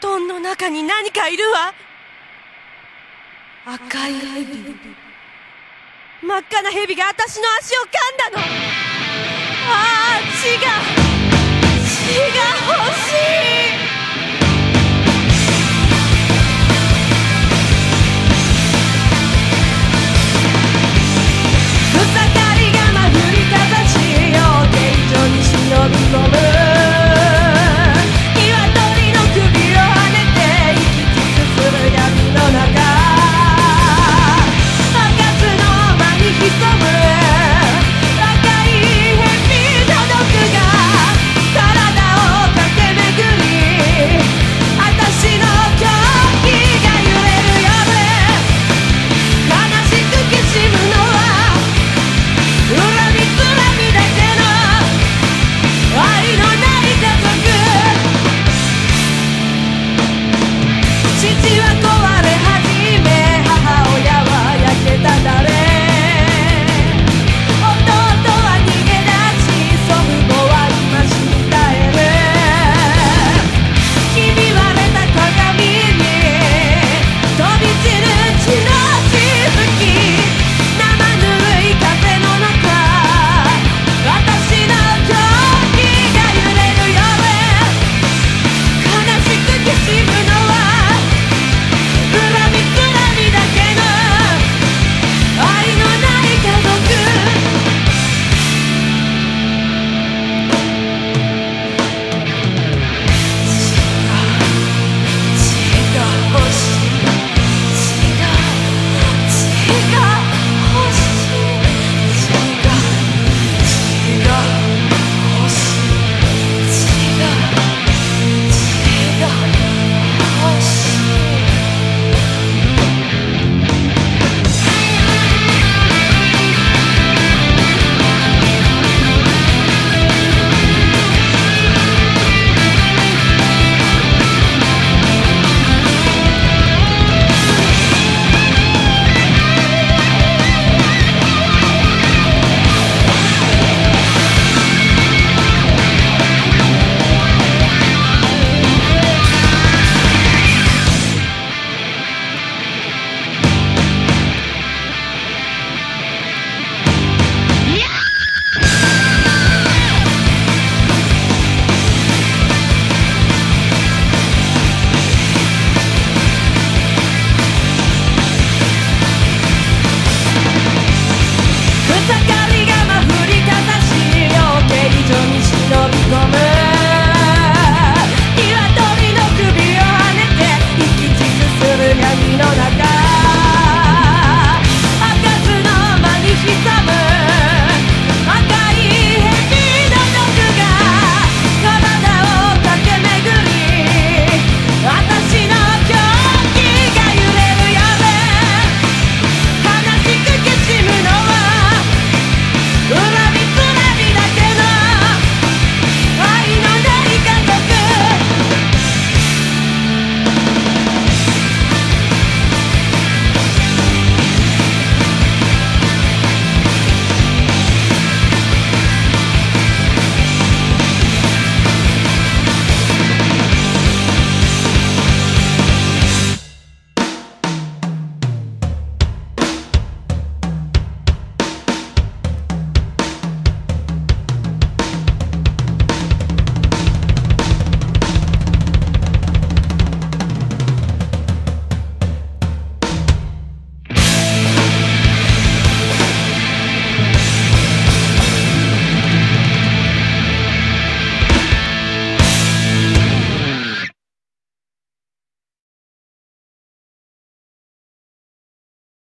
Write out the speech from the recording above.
トンの中に何かいるわ。赤い蛇。真っ赤な蛇が私の足を噛んだの。ああ血が。血が。coming